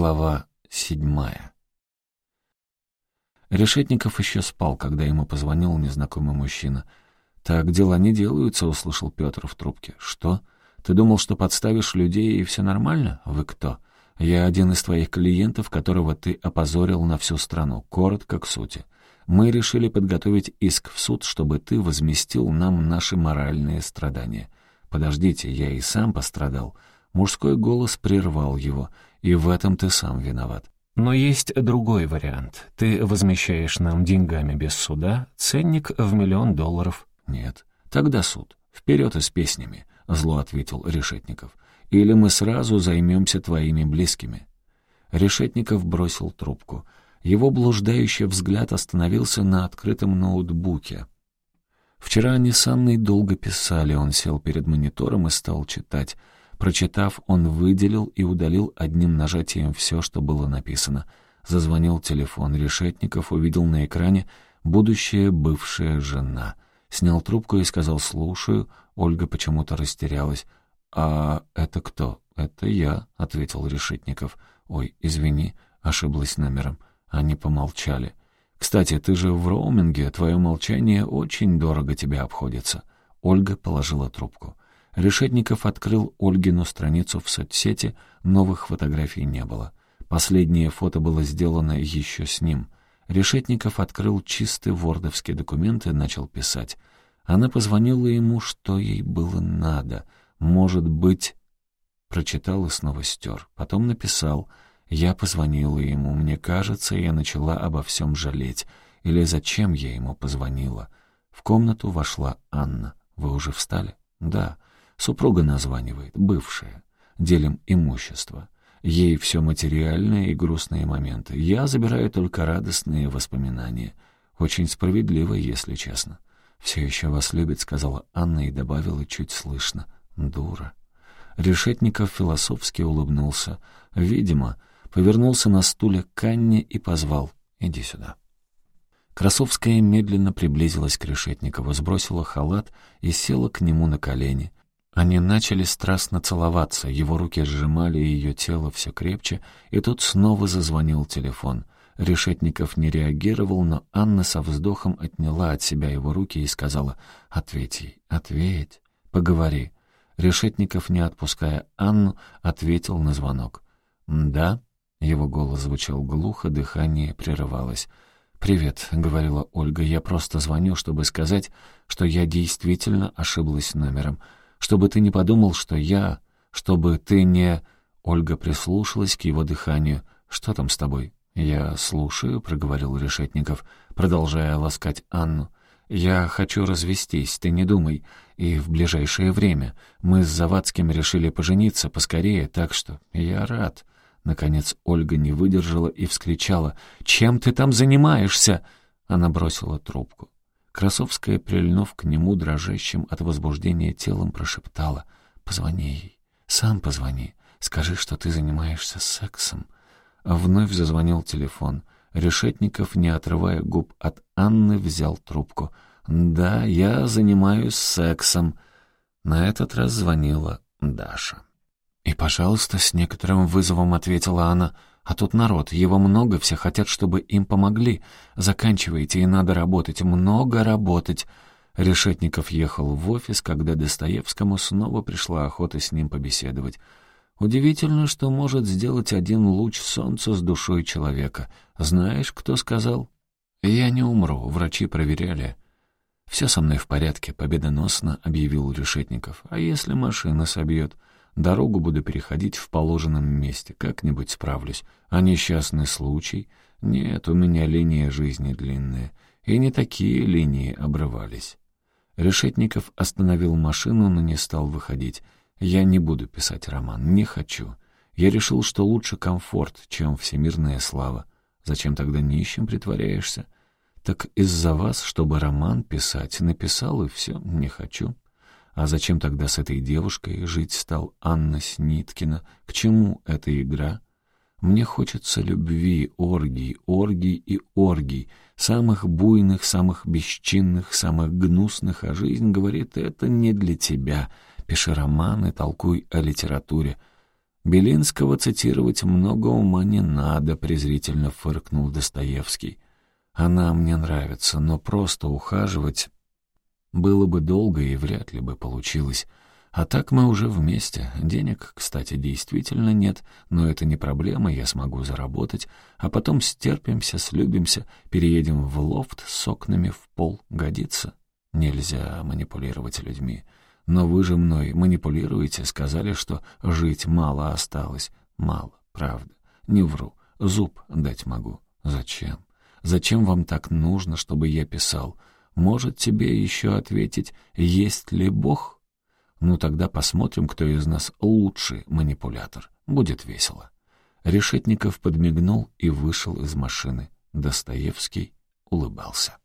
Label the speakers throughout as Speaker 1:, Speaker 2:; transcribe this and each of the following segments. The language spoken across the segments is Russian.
Speaker 1: Глава седьмая. Решетников еще спал, когда ему позвонил незнакомый мужчина. «Так дела не делаются», — услышал Петр в трубке. «Что? Ты думал, что подставишь людей и все нормально? Вы кто?» «Я один из твоих клиентов, которого ты опозорил на всю страну. Коротко к сути. Мы решили подготовить иск в суд, чтобы ты возместил нам наши моральные страдания. Подождите, я и сам пострадал». Мужской голос прервал его — и в этом ты сам виноват. Но есть другой вариант. Ты возмещаешь нам деньгами без суда ценник в миллион долларов. Нет. Тогда суд. Вперед и с песнями, зло ответил Решетников. Или мы сразу займемся твоими близкими. Решетников бросил трубку. Его блуждающий взгляд остановился на открытом ноутбуке. Вчера они с Анной долго писали, он сел перед монитором и стал читать. Прочитав, он выделил и удалил одним нажатием все, что было написано. Зазвонил телефон. Решетников увидел на экране будущая бывшая жена. Снял трубку и сказал «слушаю». Ольга почему-то растерялась. «А это кто?» «Это я», — ответил Решетников. «Ой, извини, ошиблась номером». Они помолчали. «Кстати, ты же в роуминге, твое молчание очень дорого тебе обходится». Ольга положила трубку. Решетников открыл Ольгину страницу в соцсети, новых фотографий не было. Последнее фото было сделано еще с ним. Решетников открыл чистый вордовский документ и начал писать. Она позвонила ему, что ей было надо. Может быть... Прочитал и снова стер. Потом написал. Я позвонила ему. Мне кажется, я начала обо всем жалеть. Или зачем я ему позвонила? В комнату вошла Анна. «Вы уже встали?» «Да». Супруга названивает, бывшая. Делим имущество. Ей все материальные и грустные моменты. Я забираю только радостные воспоминания. Очень справедливо, если честно. «Все еще вас любит», — сказала Анна и добавила чуть слышно. «Дура». Решетников философски улыбнулся. Видимо, повернулся на стуле к Анне и позвал «Иди сюда». Красовская медленно приблизилась к Решетникову, сбросила халат и села к нему на колени. Они начали страстно целоваться, его руки сжимали ее тело все крепче, и тут снова зазвонил телефон. Решетников не реагировал, но Анна со вздохом отняла от себя его руки и сказала «Ответь ей, ответь, поговори». Решетников, не отпуская Анну, ответил на звонок. «Да?» — его голос звучал глухо, дыхание прерывалось. «Привет», — говорила Ольга, — «я просто звоню, чтобы сказать, что я действительно ошиблась номером» чтобы ты не подумал, что я... Чтобы ты не...» Ольга прислушалась к его дыханию. «Что там с тобой?» «Я слушаю», — проговорил Решетников, продолжая ласкать Анну. «Я хочу развестись, ты не думай. И в ближайшее время. Мы с Завадским решили пожениться поскорее, так что я рад». Наконец Ольга не выдержала и вскричала. «Чем ты там занимаешься?» Она бросила трубку. Красовская, прильнув к нему дрожащим от возбуждения телом, прошептала «Позвони ей, сам позвони, скажи, что ты занимаешься сексом». Вновь зазвонил телефон. Решетников, не отрывая губ от Анны, взял трубку. «Да, я занимаюсь сексом». На этот раз звонила Даша. «И, пожалуйста, с некоторым вызовом ответила она — а тут народ, его много, все хотят, чтобы им помогли. Заканчивайте, и надо работать, много работать». Решетников ехал в офис, когда Достоевскому снова пришла охота с ним побеседовать. Удивительно, что может сделать один луч солнца с душой человека. Знаешь, кто сказал? «Я не умру, врачи проверяли». «Все со мной в порядке», — победоносно объявил Решетников. «А если машина собьет?» Дорогу буду переходить в положенном месте, как-нибудь справлюсь. А несчастный случай? Нет, у меня линия жизни длинная. И не такие линии обрывались. Решетников остановил машину, но не стал выходить. Я не буду писать роман, не хочу. Я решил, что лучше комфорт, чем всемирная слава. Зачем тогда нищим притворяешься? Так из-за вас, чтобы роман писать, написал и все, не хочу. А зачем тогда с этой девушкой жить стал Анна Сниткина? К чему эта игра? Мне хочется любви, оргий, оргий и оргий, самых буйных, самых бесчинных, самых гнусных, а жизнь говорит, это не для тебя. Пиши романы, толкуй о литературе. Белинского цитировать много ума не надо, презрительно фыркнул Достоевский. Она мне нравится, но просто ухаживать было бы долго и вряд ли бы получилось. А так мы уже вместе. Денег, кстати, действительно нет, но это не проблема, я смогу заработать, а потом стерпимся, слюбимся, переедем в лофт с окнами в пол. Годится? Нельзя манипулировать людьми. Но вы же мной манипулируете, сказали, что жить мало осталось. Мало, правда. Не вру. Зуб дать могу. Зачем? Зачем вам так нужно, чтобы я писал? Может тебе еще ответить, есть ли Бог? Ну тогда посмотрим, кто из нас лучший манипулятор. Будет весело. Решетников подмигнул и вышел из машины. Достоевский улыбался.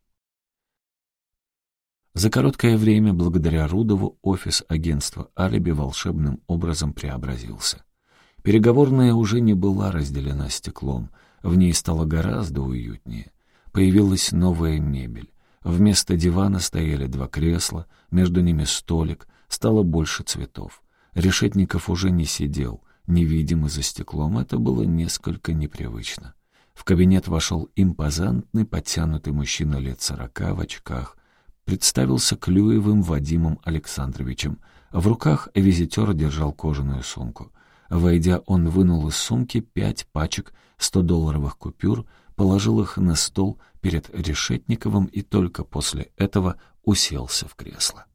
Speaker 1: За короткое время, благодаря Рудову, офис агентства «Алиби» волшебным образом преобразился. Переговорная уже не была разделена стеклом, в ней стало гораздо уютнее. Появилась новая мебель. Вместо дивана стояли два кресла, между ними столик, стало больше цветов. Решетников уже не сидел, невидимый за стеклом, это было несколько непривычно. В кабинет вошел импозантный, подтянутый мужчина лет сорока в очках, представился Клюевым Вадимом Александровичем. В руках визитер держал кожаную сумку. Войдя, он вынул из сумки пять пачек 100-долларовых купюр, положил их на стол перед Решетниковым и только после этого уселся в кресло.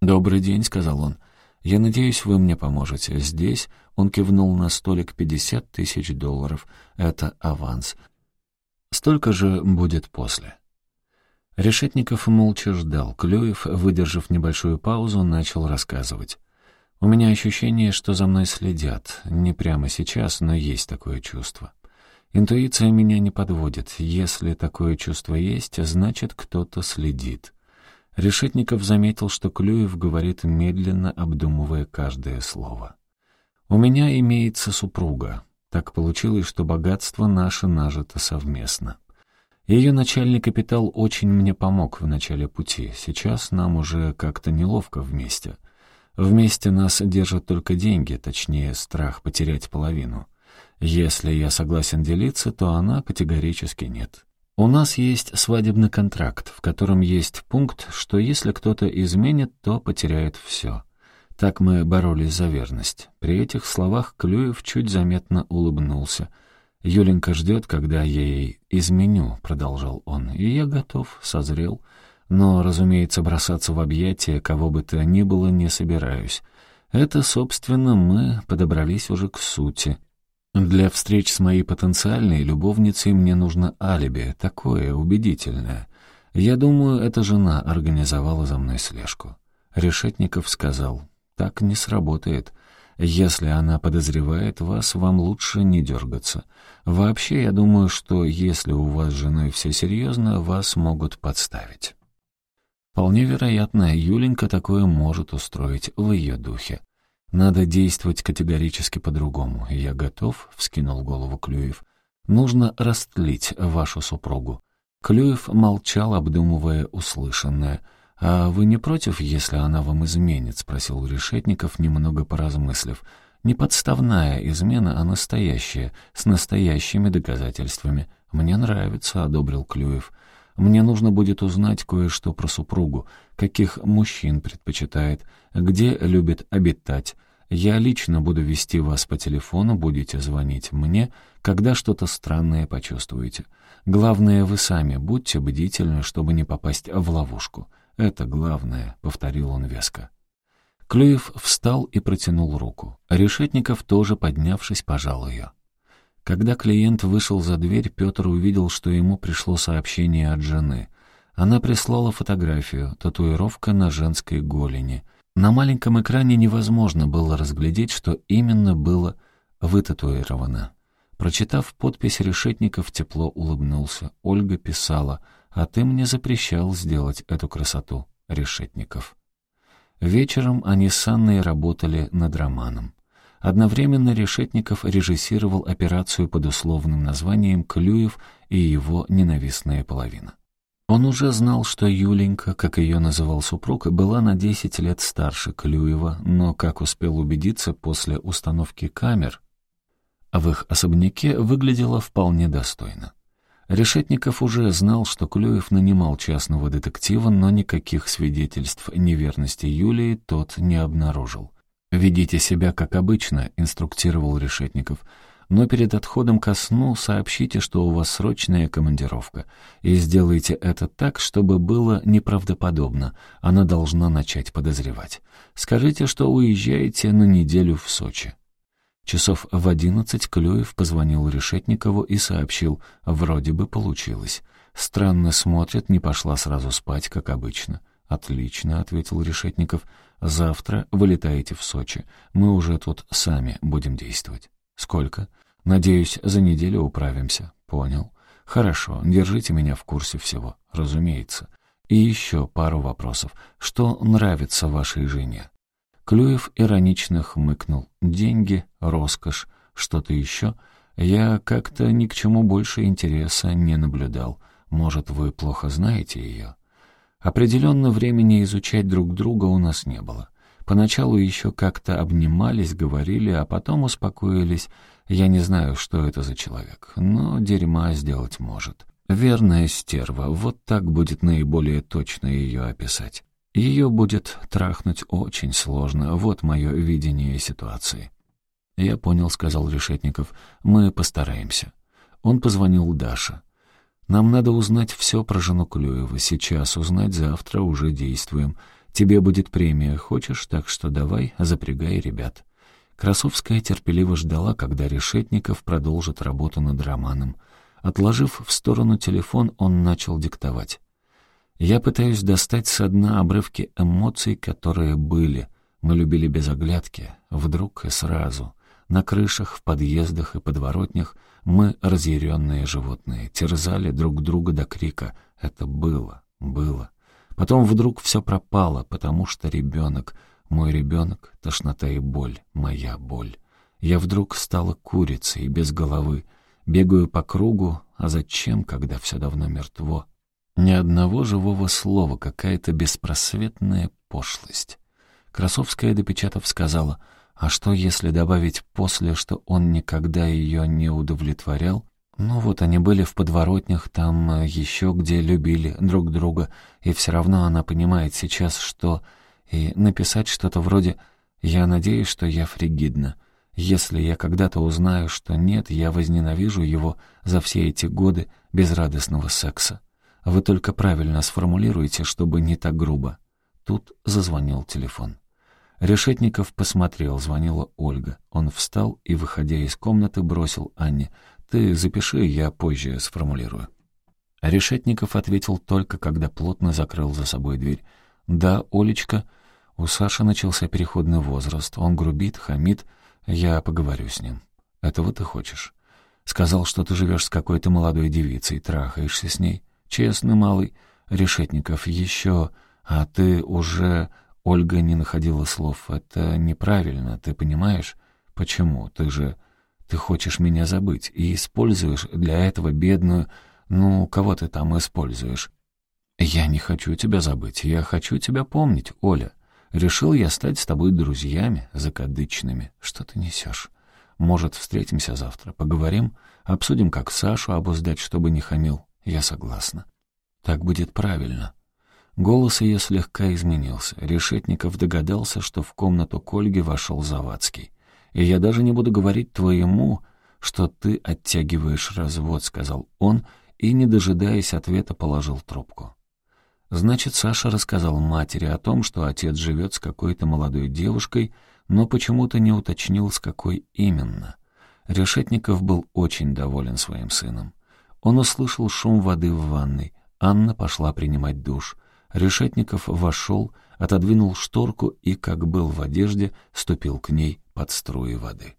Speaker 1: «Добрый день», — сказал он. «Я надеюсь, вы мне поможете. Здесь...» — он кивнул на столик пятьдесят тысяч долларов. «Это аванс. Столько же будет после». Решетников молча ждал. Клюев, выдержав небольшую паузу, начал рассказывать. «У меня ощущение, что за мной следят. Не прямо сейчас, но есть такое чувство. Интуиция меня не подводит. Если такое чувство есть, значит, кто-то следит». Решетников заметил, что Клюев говорит медленно, обдумывая каждое слово. «У меня имеется супруга. Так получилось, что богатство наше нажито совместно. Ее начальный капитал очень мне помог в начале пути. Сейчас нам уже как-то неловко вместе. Вместе нас держат только деньги, точнее, страх потерять половину. Если я согласен делиться, то она категорически нет. У нас есть свадебный контракт, в котором есть пункт, что если кто-то изменит, то потеряет все. Так мы боролись за верность. При этих словах Клюев чуть заметно улыбнулся — «Юленька ждет, когда я ей изменю», — продолжал он, — «и я готов, созрел. Но, разумеется, бросаться в объятия кого бы то ни было не собираюсь. Это, собственно, мы подобрались уже к сути. Для встреч с моей потенциальной любовницей мне нужно алиби, такое убедительное. Я думаю, эта жена организовала за мной слежку». Решетников сказал, «Так не сработает». Если она подозревает вас, вам лучше не дергаться. Вообще, я думаю, что если у вас с женой все серьезно, вас могут подставить. Вполне вероятно, Юленька такое может устроить в ее духе. Надо действовать категорически по-другому. Я готов, — вскинул голову Клюев. Нужно растлить вашу супругу. Клюев молчал, обдумывая услышанное — «А вы не против, если она вам изменит?» — спросил Решетников, немного поразмыслив. «Не подставная измена, а настоящая, с настоящими доказательствами. Мне нравится», — одобрил Клюев. «Мне нужно будет узнать кое-что про супругу, каких мужчин предпочитает, где любит обитать. Я лично буду вести вас по телефону, будете звонить мне, когда что-то странное почувствуете. Главное, вы сами будьте бдительны, чтобы не попасть в ловушку». «Это главное», — повторил он веско. Клюев встал и протянул руку. Решетников, тоже поднявшись, пожал ее. Когда клиент вышел за дверь, Петр увидел, что ему пришло сообщение от жены. Она прислала фотографию, татуировка на женской голени. На маленьком экране невозможно было разглядеть, что именно было вытатуировано. Прочитав подпись, Решетников тепло улыбнулся. Ольга писала — а ты мне запрещал сделать эту красоту, Решетников. Вечером они с Анной работали над романом. Одновременно Решетников режиссировал операцию под условным названием «Клюев и его ненавистная половина». Он уже знал, что Юленька, как ее называл супруг, была на десять лет старше Клюева, но, как успел убедиться после установки камер, в их особняке выглядела вполне достойно. Решетников уже знал, что Клюев нанимал частного детектива, но никаких свидетельств неверности Юлии тот не обнаружил. «Ведите себя как обычно», — инструктировал Решетников — но перед отходом ко сну сообщите, что у вас срочная командировка, и сделайте это так, чтобы было неправдоподобно. Она должна начать подозревать. Скажите, что уезжаете на неделю в Сочи. Часов в одиннадцать Клюев позвонил Решетникову и сообщил, вроде бы получилось. Странно смотрит, не пошла сразу спать, как обычно. «Отлично», — ответил Решетников. «Завтра вылетаете в Сочи. Мы уже тут сами будем действовать». «Сколько?» «Надеюсь, за неделю управимся». «Понял». «Хорошо, держите меня в курсе всего». «Разумеется». «И еще пару вопросов. Что нравится вашей жене?» Клюев иронично хмыкнул. «Деньги, роскошь, что-то еще?» «Я как-то ни к чему больше интереса не наблюдал. Может, вы плохо знаете ее?» Определенно времени изучать друг друга у нас не было. Поначалу еще как-то обнимались, говорили, а потом успокоились. Я не знаю, что это за человек, но дерьма сделать может. Верная стерва, вот так будет наиболее точно ее описать. Ее будет трахнуть очень сложно, вот мое видение ситуации. «Я понял», — сказал Решетников, — «мы постараемся». Он позвонил Даше. «Нам надо узнать все про жену Клюева. Сейчас узнать, завтра уже действуем. Тебе будет премия, хочешь, так что давай, запрягай ребят». Красовская терпеливо ждала, когда Решетников продолжит работу над романом. Отложив в сторону телефон, он начал диктовать. «Я пытаюсь достать со дна обрывки эмоций, которые были. Мы любили без оглядки, вдруг и сразу. На крышах, в подъездах и подворотнях мы, разъяренные животные, терзали друг друга до крика. Это было, было. Потом вдруг все пропало, потому что ребенок, мой ребенок, тошнота и боль, моя боль. Я вдруг стала курицей, без головы, бегаю по кругу, а зачем, когда все давно мертво? Ни одного живого слова, какая-то беспросветная пошлость. Красовская, допечатав, сказала, а что, если добавить после, что он никогда ее не удовлетворял, ну вот они были в подворотнях, там э, еще где любили друг друга, и все равно она понимает сейчас, что... И написать что-то вроде «Я надеюсь, что я фригидна». Если я когда-то узнаю, что нет, я возненавижу его за все эти годы безрадостного секса. Вы только правильно сформулируйте, чтобы не так грубо. Тут зазвонил телефон. Решетников посмотрел, звонила Ольга. Он встал и, выходя из комнаты, бросил Анне. Ты запиши, я позже сформулирую». Решетников ответил только, когда плотно закрыл за собой дверь. «Да, Олечка, у Саши начался переходный возраст. Он грубит, хамит. Я поговорю с ним. Этого ты хочешь?» «Сказал, что ты живешь с какой-то молодой девицей, трахаешься с ней. Честный малый. Решетников, еще... А ты уже...» Ольга не находила слов. «Это неправильно, ты понимаешь? Почему? Ты же...» Ты хочешь меня забыть и используешь для этого бедную... Ну, кого ты там используешь? Я не хочу тебя забыть, я хочу тебя помнить, Оля. Решил я стать с тобой друзьями закадычными. Что ты несешь? Может, встретимся завтра, поговорим, обсудим, как Сашу обуздать, чтобы не хамил. Я согласна. Так будет правильно. Голос ее слегка изменился. Решетников догадался, что в комнату к Ольге вошел Завадский. И я даже не буду говорить твоему, что ты оттягиваешь развод», — сказал он, и, не дожидаясь ответа, положил трубку. Значит, Саша рассказал матери о том, что отец живет с какой-то молодой девушкой, но почему-то не уточнил, с какой именно. Решетников был очень доволен своим сыном. Он услышал шум воды в ванной. Анна пошла принимать душ. Решетников вошел, отодвинул шторку и, как был в одежде, ступил к ней под струи воды.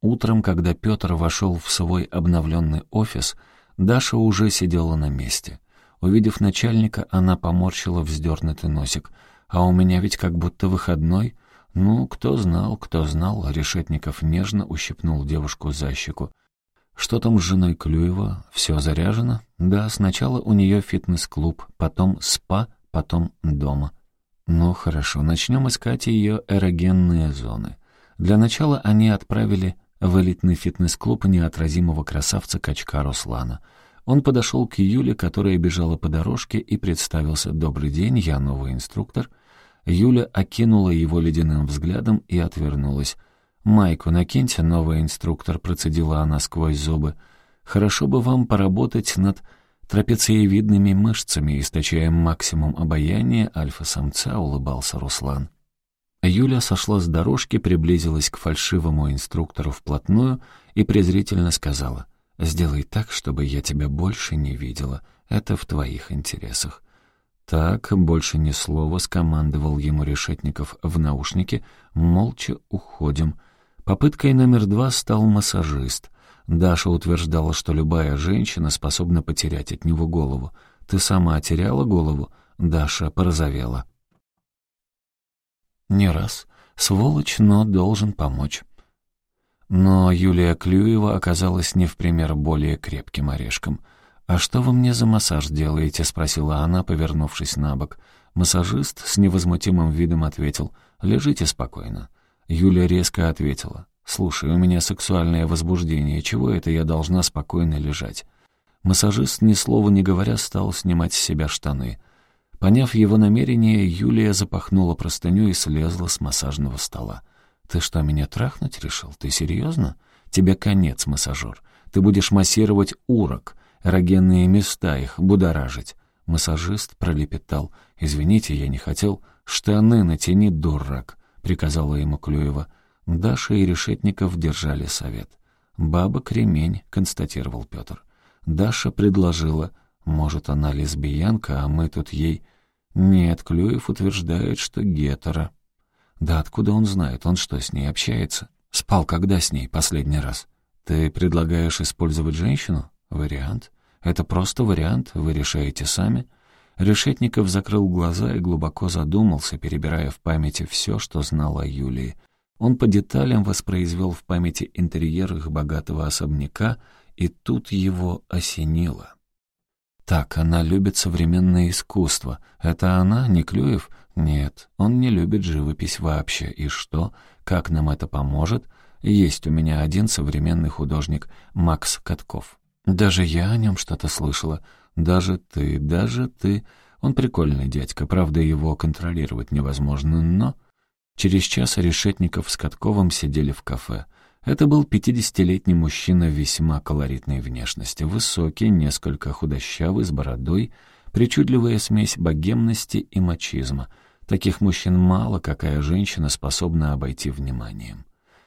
Speaker 1: Утром, когда Петр вошел в свой обновленный офис, Даша уже сидела на месте. Увидев начальника, она поморщила вздернутый носик. «А у меня ведь как будто выходной». «Ну, кто знал, кто знал», — Решетников нежно ущипнул девушку за щеку. Что там с женой Клюева? Все заряжено? Да, сначала у нее фитнес-клуб, потом спа, потом дома. Ну, хорошо, начнем искать ее эрогенные зоны. Для начала они отправили в элитный фитнес-клуб неотразимого красавца-качка Руслана. Он подошел к Юле, которая бежала по дорожке, и представился «Добрый день, я новый инструктор». Юля окинула его ледяным взглядом и отвернулась. «Майку накиньте, новый инструктор», — процедила она сквозь зубы. «Хорошо бы вам поработать над трапециевидными мышцами, источая максимум обаяния альфа-самца», — улыбался Руслан. Юля сошла с дорожки, приблизилась к фальшивому инструктору вплотную и презрительно сказала, «Сделай так, чтобы я тебя больше не видела. Это в твоих интересах». Так, больше ни слова, скомандовал ему Решетников в наушнике, молча уходим. Попыткой номер два стал массажист. Даша утверждала, что любая женщина способна потерять от него голову. «Ты сама теряла голову?» Даша порозовела. Не раз. Сволочь, но должен помочь. Но Юлия Клюева оказалась не в пример более крепким орешком. «А что вы мне за массаж делаете?» — спросила она, повернувшись на бок. Массажист с невозмутимым видом ответил «Лежите спокойно». Юля резко ответила «Слушай, у меня сексуальное возбуждение, чего это я должна спокойно лежать?» Массажист, ни слова не говоря, стал снимать с себя штаны. Поняв его намерение, Юлия запахнула простыню и слезла с массажного стола. «Ты что, меня трахнуть решил? Ты серьезно? Тебе конец, массажер. Ты будешь массировать урок, эрогенные места их, будоражить». Массажист пролепетал. «Извините, я не хотел. Штаны натяни, дурак», — приказала ему Клюева. Даша и Решетников держали совет. «Баба кремень», — констатировал Петр. Даша предложила — может, она лесбиянка, а мы тут ей... Нет, Клюев утверждает, что гетера. Да откуда он знает? Он что, с ней общается? Спал когда с ней последний раз? Ты предлагаешь использовать женщину? Вариант. Это просто вариант, вы решаете сами. Решетников закрыл глаза и глубоко задумался, перебирая в памяти все, что знал о Юлии. Он по деталям воспроизвел в памяти интерьер их богатого особняка, и тут его осенило. Так, она любит современное искусство. Это она, не Клюев? Нет, он не любит живопись вообще. И что? Как нам это поможет? Есть у меня один современный художник, Макс Катков. Даже я о нем что-то слышала. Даже ты, даже ты. Он прикольный дядька, правда, его контролировать невозможно, но... Через час Решетников с Катковым сидели в кафе. Это был пятидесятилетний мужчина весьма колоритной внешности, высокий, несколько худощавый, с бородой, причудливая смесь богемности и мачизма. Таких мужчин мало, какая женщина способна обойти вниманием.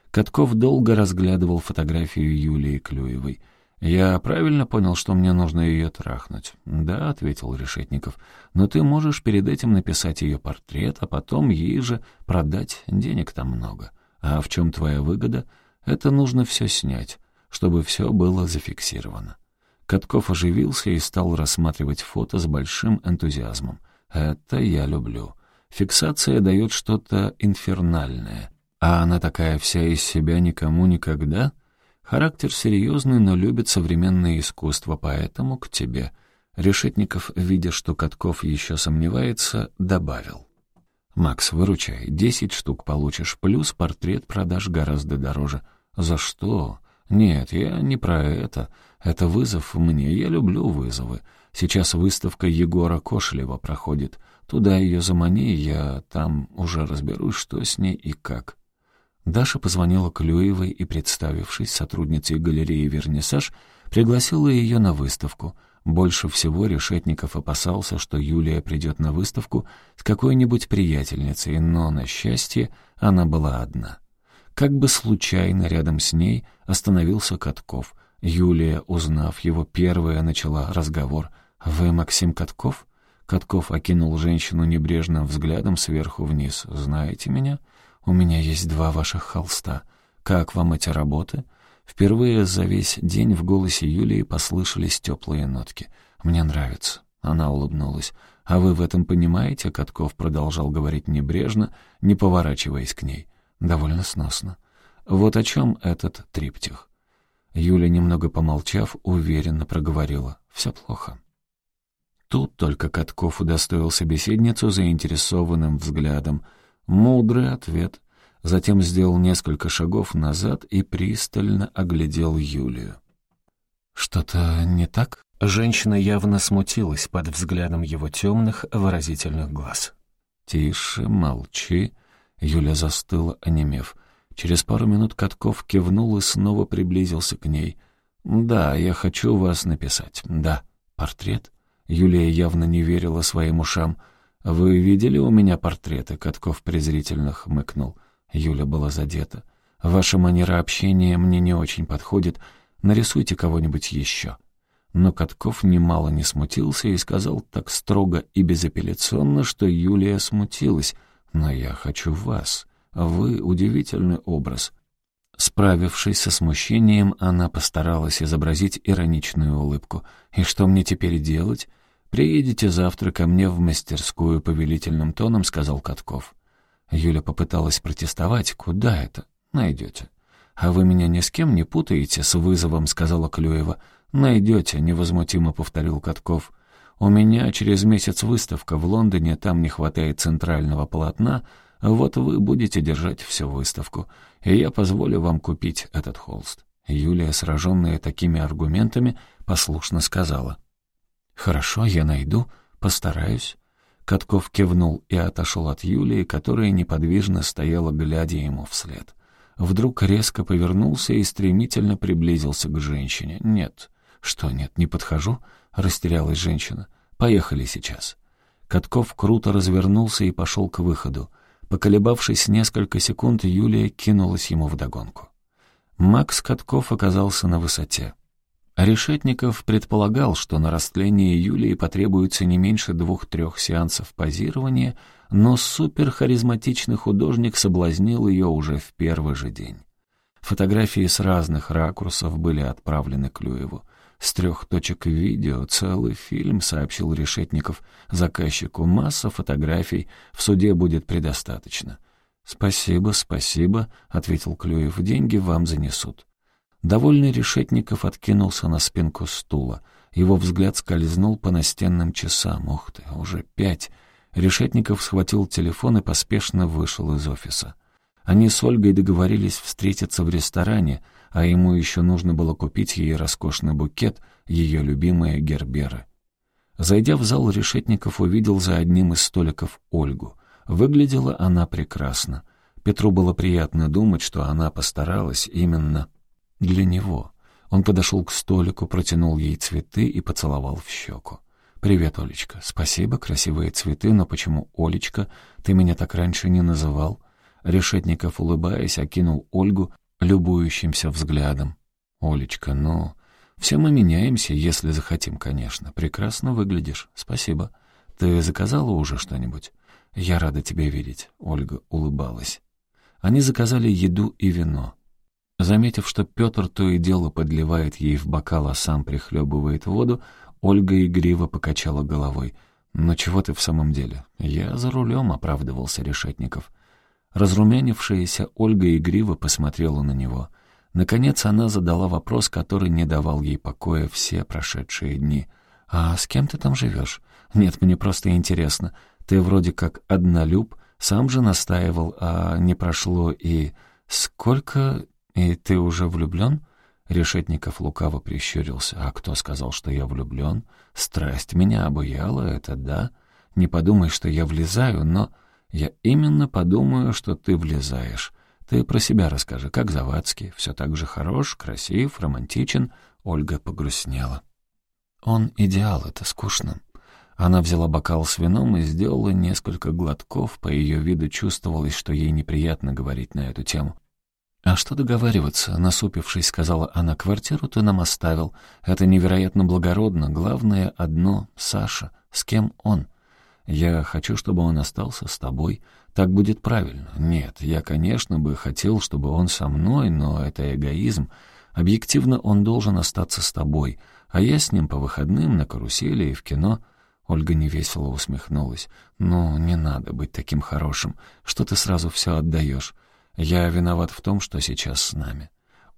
Speaker 1: Катков долго разглядывал фотографию Юлии Клюевой. «Я правильно понял, что мне нужно ее трахнуть?» «Да», — ответил Решетников. «Но ты можешь перед этим написать ее портрет, а потом ей же продать. Денег там много. А в чем твоя выгода?» Это нужно все снять, чтобы все было зафиксировано. Катков оживился и стал рассматривать фото с большим энтузиазмом. Это я люблю. Фиксация дает что-то инфернальное. А она такая вся из себя никому никогда? Характер серьезный, но любит современное искусство, поэтому к тебе. Решетников, видя, что Катков еще сомневается, добавил. «Макс, выручай, десять штук получишь, плюс портрет продашь гораздо дороже». «За что?» «Нет, я не про это. Это вызов мне, я люблю вызовы. Сейчас выставка Егора Кошелева проходит. Туда ее замани, я там уже разберусь, что с ней и как». Даша позвонила Клюевой и, представившись сотрудницей галереи «Вернисаж», пригласила ее на выставку — больше всего Решетников опасался, что Юлия придет на выставку с какой-нибудь приятельницей, но, на счастье, она была одна. Как бы случайно рядом с ней остановился Катков. Юлия, узнав его, первая начала разговор. «Вы Максим Катков?» Катков окинул женщину небрежным взглядом сверху вниз. «Знаете меня? У меня есть два ваших холста. Как вам эти работы?» Впервые за весь день в голосе Юлии послышались теплые нотки. «Мне нравится». Она улыбнулась. «А вы в этом понимаете?» Катков продолжал говорить небрежно, не поворачиваясь к ней. «Довольно сносно. Вот о чем этот триптих. Юля, немного помолчав, уверенно проговорила. «Все плохо». Тут только Катков удостоил собеседницу заинтересованным взглядом. Мудрый ответ. Затем сделал несколько шагов назад и пристально оглядел Юлию. «Что-то не так?» Женщина явно смутилась под взглядом его темных, выразительных глаз. «Тише, молчи», — Юля застыла, онемев. Через пару минут Катков кивнул и снова приблизился к ней. «Да, я хочу вас написать. Да. Портрет?» Юлия явно не верила своим ушам. «Вы видели у меня портреты?» Катков презрительно хмыкнул. Юля была задета. «Ваша манера общения мне не очень подходит. Нарисуйте кого-нибудь еще». Но Катков немало не смутился и сказал так строго и безапелляционно, что Юлия смутилась. «Но я хочу вас. Вы удивительный образ». Справившись со смущением, она постаралась изобразить ироничную улыбку. «И что мне теперь делать?» «Приедете завтра ко мне в мастерскую повелительным тоном», — сказал Катков. Юля попыталась протестовать. «Куда это? Найдете». «А вы меня ни с кем не путаете?» — с вызовом сказала Клюева. «Найдете», — невозмутимо повторил Катков. «У меня через месяц выставка в Лондоне, там не хватает центрального полотна, вот вы будете держать всю выставку, и я позволю вам купить этот холст». Юлия, сраженная такими аргументами, послушно сказала. «Хорошо, я найду, постараюсь». Катков кивнул и отошел от Юлии, которая неподвижно стояла, глядя ему вслед. Вдруг резко повернулся и стремительно приблизился к женщине. «Нет». «Что, нет, не подхожу?» — растерялась женщина. «Поехали сейчас». Катков круто развернулся и пошел к выходу. Поколебавшись несколько секунд, Юлия кинулась ему вдогонку. Макс Катков оказался на высоте. Решетников предполагал, что на растление Юлии потребуется не меньше двух-трех сеансов позирования, но суперхаризматичный художник соблазнил ее уже в первый же день. Фотографии с разных ракурсов были отправлены Клюеву. С трех точек видео целый фильм, сообщил Решетников заказчику. Масса фотографий в суде будет предостаточно. «Спасибо, спасибо», — ответил Клюев. «Деньги вам занесут». Довольный Решетников откинулся на спинку стула. Его взгляд скользнул по настенным часам. Ух ты, уже пять. Решетников схватил телефон и поспешно вышел из офиса. Они с Ольгой договорились встретиться в ресторане, а ему еще нужно было купить ей роскошный букет, ее любимые герберы. Зайдя в зал, Решетников увидел за одним из столиков Ольгу. Выглядела она прекрасно. Петру было приятно думать, что она постаралась именно для него. Он подошел к столику, протянул ей цветы и поцеловал в щеку. «Привет, Олечка. Спасибо, красивые цветы, но почему Олечка? Ты меня так раньше не называл?» Решетников, улыбаясь, окинул Ольгу любующимся взглядом. «Олечка, ну...» «Все мы меняемся, если захотим, конечно. Прекрасно выглядишь. Спасибо. Ты заказала уже что-нибудь?» «Я рада тебя видеть», — Ольга улыбалась. Они заказали еду и вино. Заметив, что Петр то и дело подливает ей в бокал, а сам прихлебывает воду, Ольга игриво покачала головой. «Но чего ты в самом деле?» «Я за рулем», — оправдывался Решетников. Разрумянившаяся Ольга игриво посмотрела на него. Наконец она задала вопрос, который не давал ей покоя все прошедшие дни. «А с кем ты там живешь?» «Нет, мне просто интересно. Ты вроде как однолюб, сам же настаивал, а не прошло и... Сколько «И ты уже влюблен?» Решетников лукаво прищурился. «А кто сказал, что я влюблен? Страсть меня обуяла, это да. Не подумай, что я влезаю, но я именно подумаю, что ты влезаешь. Ты про себя расскажи, как Завадский. Все так же хорош, красив, романтичен». Ольга погрустнела. «Он идеал, это скучно». Она взяла бокал с вином и сделала несколько глотков. По ее виду чувствовалось, что ей неприятно говорить на эту тему. «А что договариваться?» — насупившись, сказала она. «Квартиру ты нам оставил. Это невероятно благородно. Главное одно — Саша. С кем он?» «Я хочу, чтобы он остался с тобой. Так будет правильно. Нет, я, конечно, бы хотел, чтобы он со мной, но это эгоизм. Объективно он должен остаться с тобой, а я с ним по выходным на карусели и в кино». Ольга невесело усмехнулась. «Ну, не надо быть таким хорошим. Что ты сразу все отдаешь?» Я виноват в том, что сейчас с нами».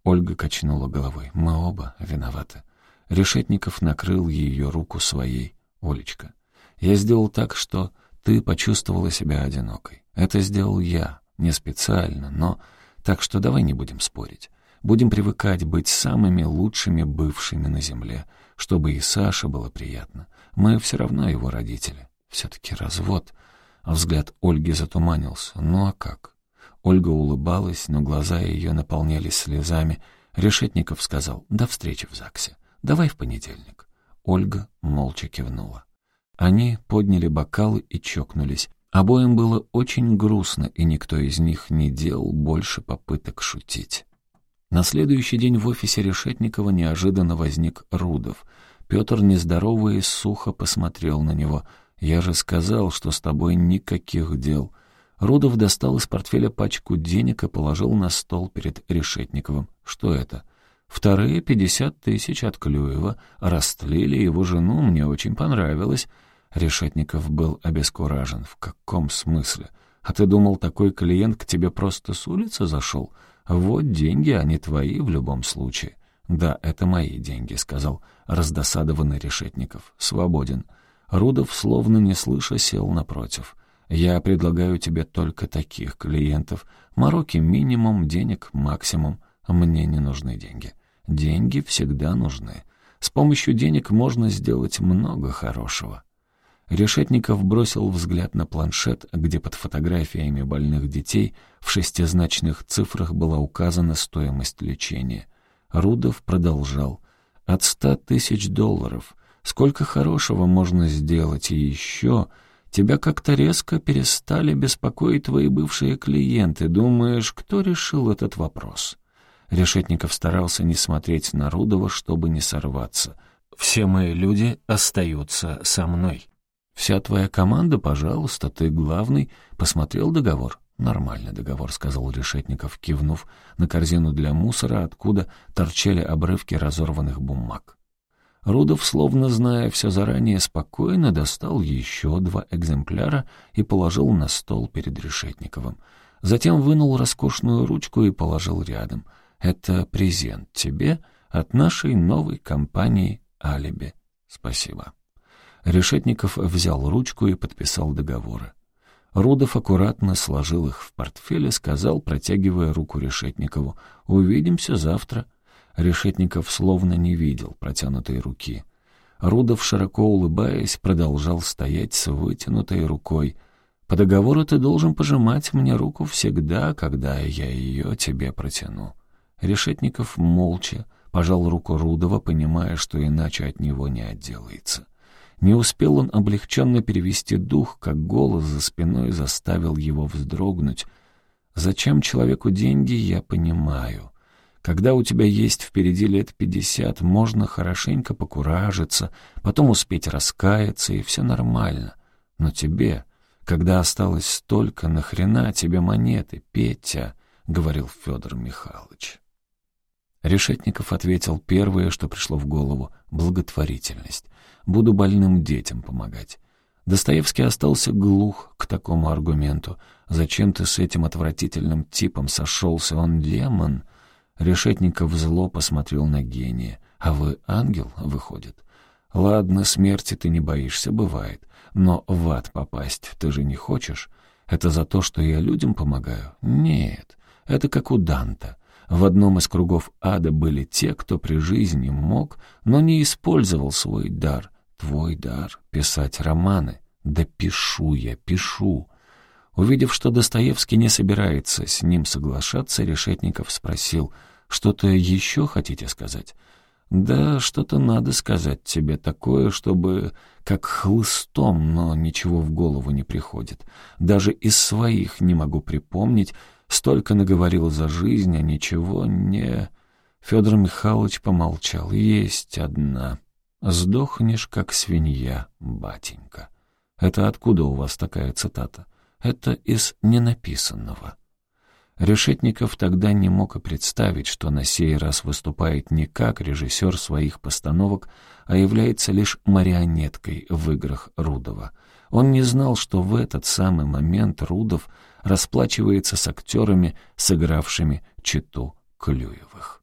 Speaker 1: Ольга качнула головой. «Мы оба виноваты». Решетников накрыл ее руку своей. «Олечка, я сделал так, что ты почувствовала себя одинокой. Это сделал я, не специально, но... Так что давай не будем спорить. Будем привыкать быть самыми лучшими бывшими на земле, чтобы и Саше было приятно. Мы все равно его родители. Все-таки развод. Взгляд Ольги затуманился. Ну а как? Ольга улыбалась, но глаза ее наполнялись слезами. Решетников сказал «До встречи в ЗАГСе. Давай в понедельник». Ольга молча кивнула. Они подняли бокалы и чокнулись. Обоим было очень грустно, и никто из них не делал больше попыток шутить. На следующий день в офисе Решетникова неожиданно возник Рудов. Петр, нездоровый, сухо посмотрел на него. «Я же сказал, что с тобой никаких дел». Рудов достал из портфеля пачку денег и положил на стол перед Решетниковым. «Что это?» «Вторые пятьдесят тысяч от Клюева. Растлили его жену, мне очень понравилось». Решетников был обескуражен. «В каком смысле? А ты думал, такой клиент к тебе просто с улицы зашел? Вот деньги, они твои в любом случае». «Да, это мои деньги», — сказал раздосадованный Решетников. «Свободен». Рудов, словно не слыша, сел напротив. «Я предлагаю тебе только таких клиентов. Мороки минимум, денег максимум. Мне не нужны деньги. Деньги всегда нужны. С помощью денег можно сделать много хорошего». Решетников бросил взгляд на планшет, где под фотографиями больных детей в шестизначных цифрах была указана стоимость лечения. Рудов продолжал. «От ста тысяч долларов. Сколько хорошего можно сделать, и еще...» Тебя как-то резко перестали беспокоить твои бывшие клиенты. Думаешь, кто решил этот вопрос?» Решетников старался не смотреть на Рудова, чтобы не сорваться. «Все мои люди остаются со мной». «Вся твоя команда, пожалуйста, ты главный. Посмотрел договор?» «Нормальный договор», — сказал Решетников, кивнув на корзину для мусора, откуда торчали обрывки разорванных бумаг. Рудов, словно зная все заранее, спокойно достал еще два экземпляра и положил на стол перед Решетниковым. Затем вынул роскошную ручку и положил рядом. «Это презент тебе от нашей новой компании «Алиби». Спасибо». Решетников взял ручку и подписал договоры. Рудов аккуратно сложил их в портфель и сказал, протягивая руку Решетникову, «Увидимся завтра». Решетников словно не видел протянутой руки. Рудов, широко улыбаясь, продолжал стоять с вытянутой рукой. «По договору ты должен пожимать мне руку всегда, когда я ее тебе протяну». Решетников молча пожал руку Рудова, понимая, что иначе от него не отделается. Не успел он облегченно перевести дух, как голос за спиной заставил его вздрогнуть. «Зачем человеку деньги, я понимаю. Когда у тебя есть впереди лет пятьдесят, можно хорошенько покуражиться, потом успеть раскаяться, и все нормально. Но тебе, когда осталось столько, нахрена тебе монеты, Петя?» — говорил Федор Михайлович. Решетников ответил первое, что пришло в голову — благотворительность. Буду больным детям помогать. Достоевский остался глух к такому аргументу. «Зачем ты с этим отвратительным типом сошелся? Он демон». Решетников зло посмотрел на гения. «А вы ангел, выходит?» «Ладно, смерти ты не боишься, бывает. Но в ад попасть ты же не хочешь? Это за то, что я людям помогаю? Нет, это как у Данта. В одном из кругов ада были те, кто при жизни мог, но не использовал свой дар. Твой дар — писать романы. Да пишу я, пишу. Увидев, что Достоевский не собирается с ним соглашаться, Решетников спросил, «Что-то еще хотите сказать?» «Да, что-то надо сказать тебе такое, чтобы как хлыстом, но ничего в голову не приходит. Даже из своих не могу припомнить, Столько наговорил за жизнь, а ничего не... Федор Михайлович помолчал. Есть одна. Сдохнешь, как свинья, батенька. Это откуда у вас такая цитата? Это из ненаписанного. Решетников тогда не мог и представить, что на сей раз выступает не как режиссер своих постановок, а является лишь марионеткой в играх Рудова. Он не знал, что в этот самый момент Рудов расплачивается с актерами, сыгравшими читу Клюевых.